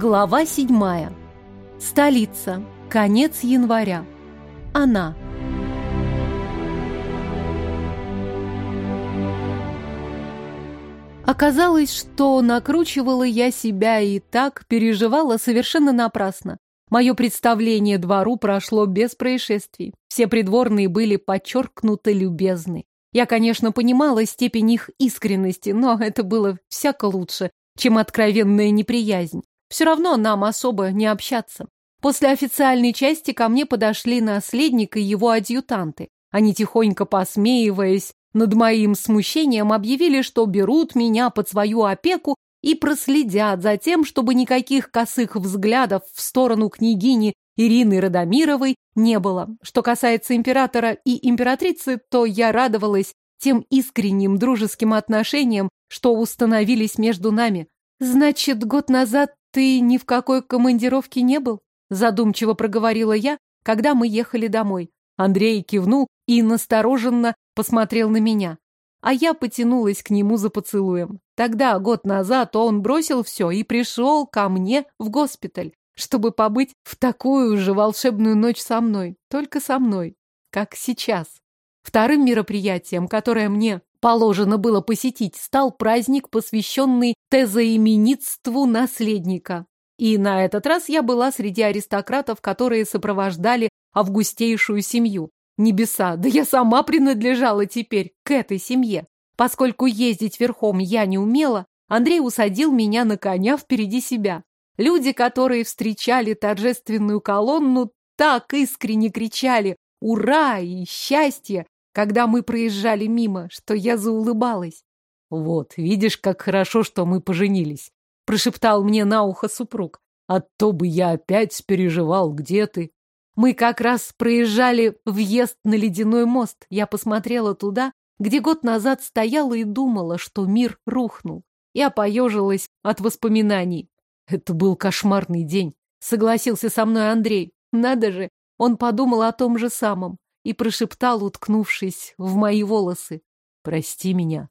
Глава седьмая. Столица. Конец января. Она. Оказалось, что накручивала я себя и так переживала совершенно напрасно. Мое представление двору прошло без происшествий. Все придворные были подчеркнуто любезны. Я, конечно, понимала степень их искренности, но это было всяко лучше, чем откровенная неприязнь. Все равно нам особо не общаться. После официальной части ко мне подошли наследник и его адъютанты. Они, тихонько посмеиваясь над моим смущением, объявили, что берут меня под свою опеку и проследят за тем, чтобы никаких косых взглядов в сторону княгини Ирины Радомировой не было. Что касается императора и императрицы, то я радовалась тем искренним дружеским отношениям, что установились между нами. Значит, год назад ты ни в какой командировке не был? Задумчиво проговорила я, когда мы ехали домой. Андрей кивнул и настороженно посмотрел на меня. А я потянулась к нему за поцелуем. Тогда, год назад, он бросил все и пришел ко мне в госпиталь, чтобы побыть в такую же волшебную ночь со мной. Только со мной. Как сейчас. Вторым мероприятием, которое мне положено было посетить, стал праздник, посвященный тезоименитству наследника. И на этот раз я была среди аристократов, которые сопровождали августейшую семью. Небеса, да я сама принадлежала теперь к этой семье. Поскольку ездить верхом я не умела, Андрей усадил меня на коня впереди себя. Люди, которые встречали торжественную колонну, так искренне кричали «Ура!» и «Счастье!», когда мы проезжали мимо, что я заулыбалась. «Вот, видишь, как хорошо, что мы поженились», — прошептал мне на ухо супруг. «А то бы я опять переживал, где ты». Мы как раз проезжали въезд на ледяной мост. Я посмотрела туда, где год назад стояла и думала, что мир рухнул. Я поежилась от воспоминаний. Это был кошмарный день, согласился со мной Андрей. Надо же, он подумал о том же самом и прошептал, уткнувшись в мои волосы. «Прости меня».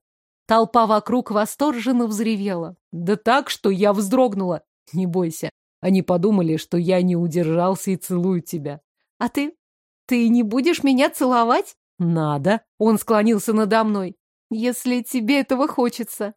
Толпа вокруг восторженно взревела. Да так, что я вздрогнула. Не бойся, они подумали, что я не удержался и целую тебя. А ты? Ты не будешь меня целовать? Надо. Он склонился надо мной. Если тебе этого хочется.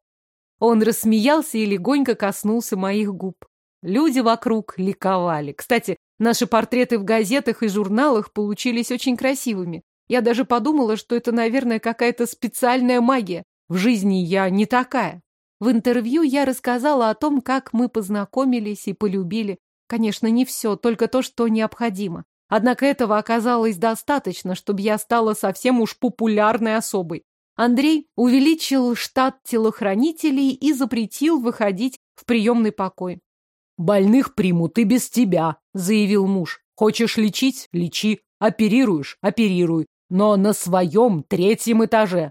Он рассмеялся и легонько коснулся моих губ. Люди вокруг ликовали. Кстати, наши портреты в газетах и журналах получились очень красивыми. Я даже подумала, что это, наверное, какая-то специальная магия. В жизни я не такая. В интервью я рассказала о том, как мы познакомились и полюбили. Конечно, не все, только то, что необходимо. Однако этого оказалось достаточно, чтобы я стала совсем уж популярной особой. Андрей увеличил штат телохранителей и запретил выходить в приемный покой. «Больных примут и без тебя», — заявил муж. «Хочешь лечить — лечи. Оперируешь — оперируй. Но на своем третьем этаже.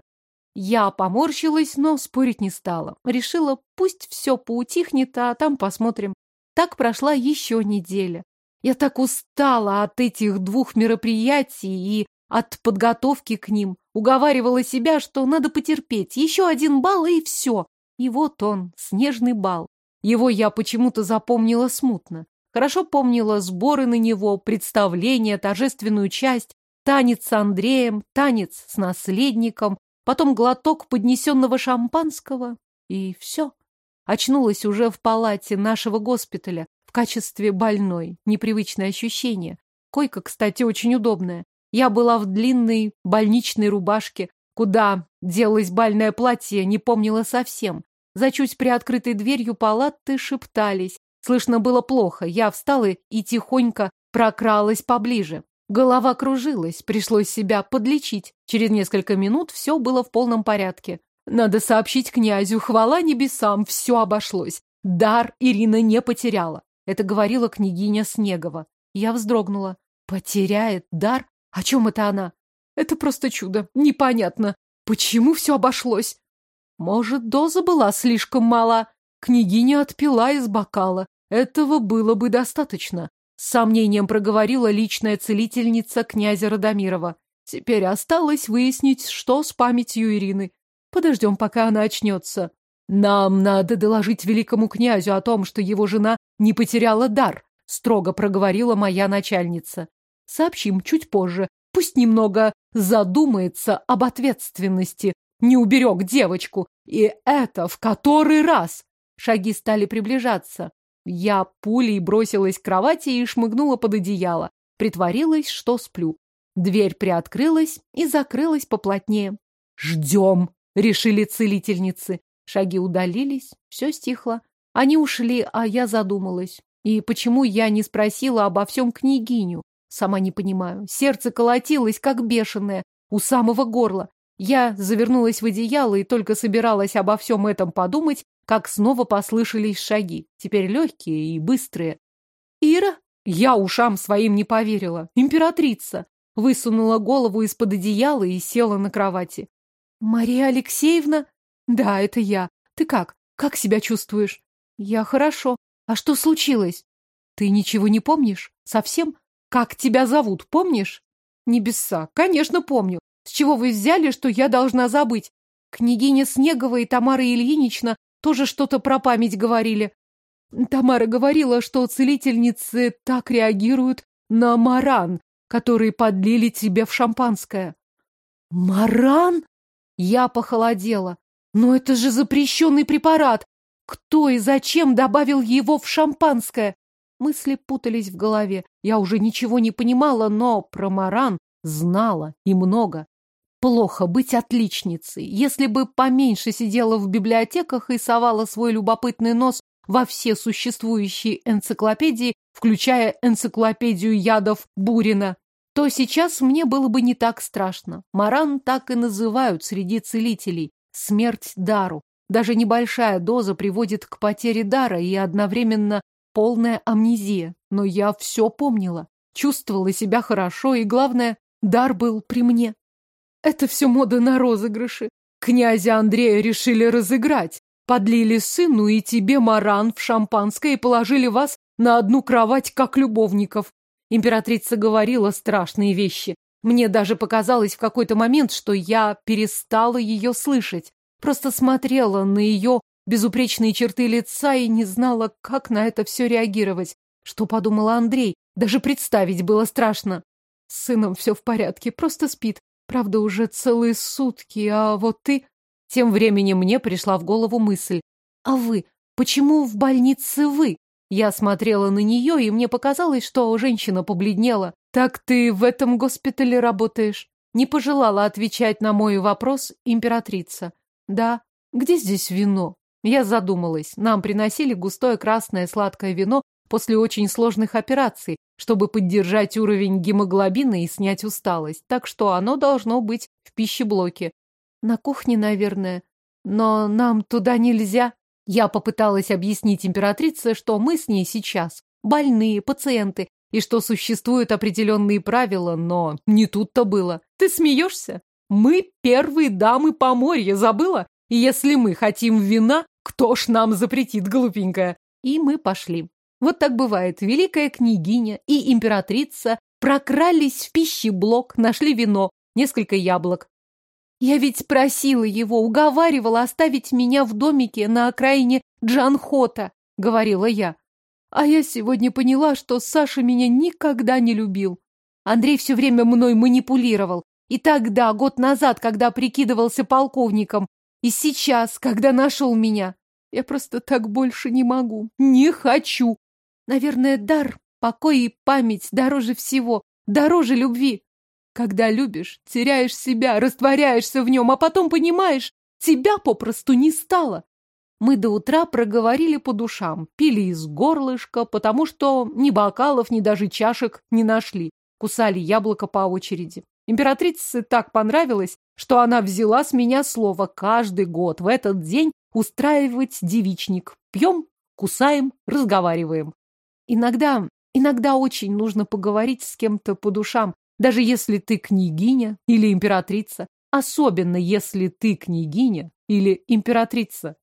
Я поморщилась, но спорить не стала. Решила, пусть все поутихнет, а там посмотрим. Так прошла еще неделя. Я так устала от этих двух мероприятий и от подготовки к ним. Уговаривала себя, что надо потерпеть. Еще один бал и все. И вот он, снежный бал. Его я почему-то запомнила смутно. Хорошо помнила сборы на него, представление, торжественную часть, танец с Андреем, танец с наследником, потом глоток поднесенного шампанского, и все. Очнулась уже в палате нашего госпиталя в качестве больной. Непривычное ощущение. Койка, кстати, очень удобная. Я была в длинной больничной рубашке, куда делалось бальное платье, не помнила совсем. За чуть приоткрытой дверью палаты шептались. Слышно было плохо. Я встала и тихонько прокралась поближе. Голова кружилась, пришлось себя подлечить. Через несколько минут все было в полном порядке. Надо сообщить князю, хвала небесам, все обошлось. Дар Ирина не потеряла. Это говорила княгиня Снегова. Я вздрогнула. Потеряет дар? О чем это она? Это просто чудо. Непонятно. Почему все обошлось? Может, доза была слишком мала? Княгиня отпила из бокала. Этого было бы достаточно. С сомнением проговорила личная целительница князя Радомирова. Теперь осталось выяснить, что с памятью Ирины. Подождем, пока она очнется. Нам надо доложить великому князю о том, что его жена не потеряла дар, строго проговорила моя начальница. Сообщим чуть позже. Пусть немного задумается об ответственности. Не уберег девочку. И это в который раз? Шаги стали приближаться. Я пулей бросилась к кровати и шмыгнула под одеяло. Притворилась, что сплю. Дверь приоткрылась и закрылась поплотнее. «Ждем!» — решили целительницы. Шаги удалились, все стихло. Они ушли, а я задумалась. И почему я не спросила обо всем княгиню? Сама не понимаю. Сердце колотилось, как бешеное, у самого горла. Я завернулась в одеяло и только собиралась обо всем этом подумать, как снова послышались шаги, теперь легкие и быстрые. «Ира?» Я ушам своим не поверила. Императрица. Высунула голову из-под одеяла и села на кровати. «Мария Алексеевна?» «Да, это я. Ты как? Как себя чувствуешь?» «Я хорошо. А что случилось?» «Ты ничего не помнишь? Совсем? Как тебя зовут, помнишь?» «Небеса. Конечно, помню. С чего вы взяли, что я должна забыть? Княгиня Снегова и Тамара Ильинична тоже что-то про память говорили. Тамара говорила, что целительницы так реагируют на маран, который подлили тебе в шампанское. Маран? Я похолодела. Но это же запрещенный препарат. Кто и зачем добавил его в шампанское? Мысли путались в голове. Я уже ничего не понимала, но про маран знала и много. Плохо быть отличницей. Если бы поменьше сидела в библиотеках и совала свой любопытный нос во все существующие энциклопедии, включая энциклопедию ядов Бурина, то сейчас мне было бы не так страшно. Маран так и называют среди целителей – смерть дару. Даже небольшая доза приводит к потере дара и одновременно полная амнезия. Но я все помнила, чувствовала себя хорошо и, главное, дар был при мне. Это все мода на розыгрыши. Князя Андрея решили разыграть. Подлили сыну и тебе маран в шампанское и положили вас на одну кровать, как любовников. Императрица говорила страшные вещи. Мне даже показалось в какой-то момент, что я перестала ее слышать. Просто смотрела на ее безупречные черты лица и не знала, как на это все реагировать. Что подумал Андрей? Даже представить было страшно. С сыном все в порядке, просто спит. Правда, уже целые сутки, а вот ты... Тем временем мне пришла в голову мысль. А вы? Почему в больнице вы? Я смотрела на нее, и мне показалось, что женщина побледнела. Так ты в этом госпитале работаешь? Не пожелала отвечать на мой вопрос императрица. Да. Где здесь вино? Я задумалась. Нам приносили густое красное сладкое вино после очень сложных операций, чтобы поддержать уровень гемоглобина и снять усталость. Так что оно должно быть в пищеблоке. На кухне, наверное. Но нам туда нельзя. Я попыталась объяснить императрице, что мы с ней сейчас больные пациенты, и что существуют определенные правила, но не тут-то было. Ты смеешься? Мы первые дамы Поморья, забыла? И если мы хотим вина, кто ж нам запретит, глупенькая? И мы пошли. Вот так бывает. Великая княгиня и императрица прокрались в пищеблок, нашли вино, несколько яблок. Я ведь просила его, уговаривала оставить меня в домике на окраине Джанхота, говорила я. А я сегодня поняла, что Саша меня никогда не любил. Андрей все время мной манипулировал. И тогда, год назад, когда прикидывался полковником, и сейчас, когда нашел меня. Я просто так больше не могу. Не хочу. Наверное, дар, покой и память дороже всего, дороже любви. Когда любишь, теряешь себя, растворяешься в нем, а потом понимаешь, тебя попросту не стало. Мы до утра проговорили по душам, пили из горлышка, потому что ни бокалов, ни даже чашек не нашли. Кусали яблоко по очереди. Императрице так понравилось, что она взяла с меня слово каждый год в этот день устраивать девичник. Пьем, кусаем, разговариваем. Иногда, иногда очень нужно поговорить с кем-то по душам, даже если ты княгиня или императрица, особенно если ты княгиня или императрица.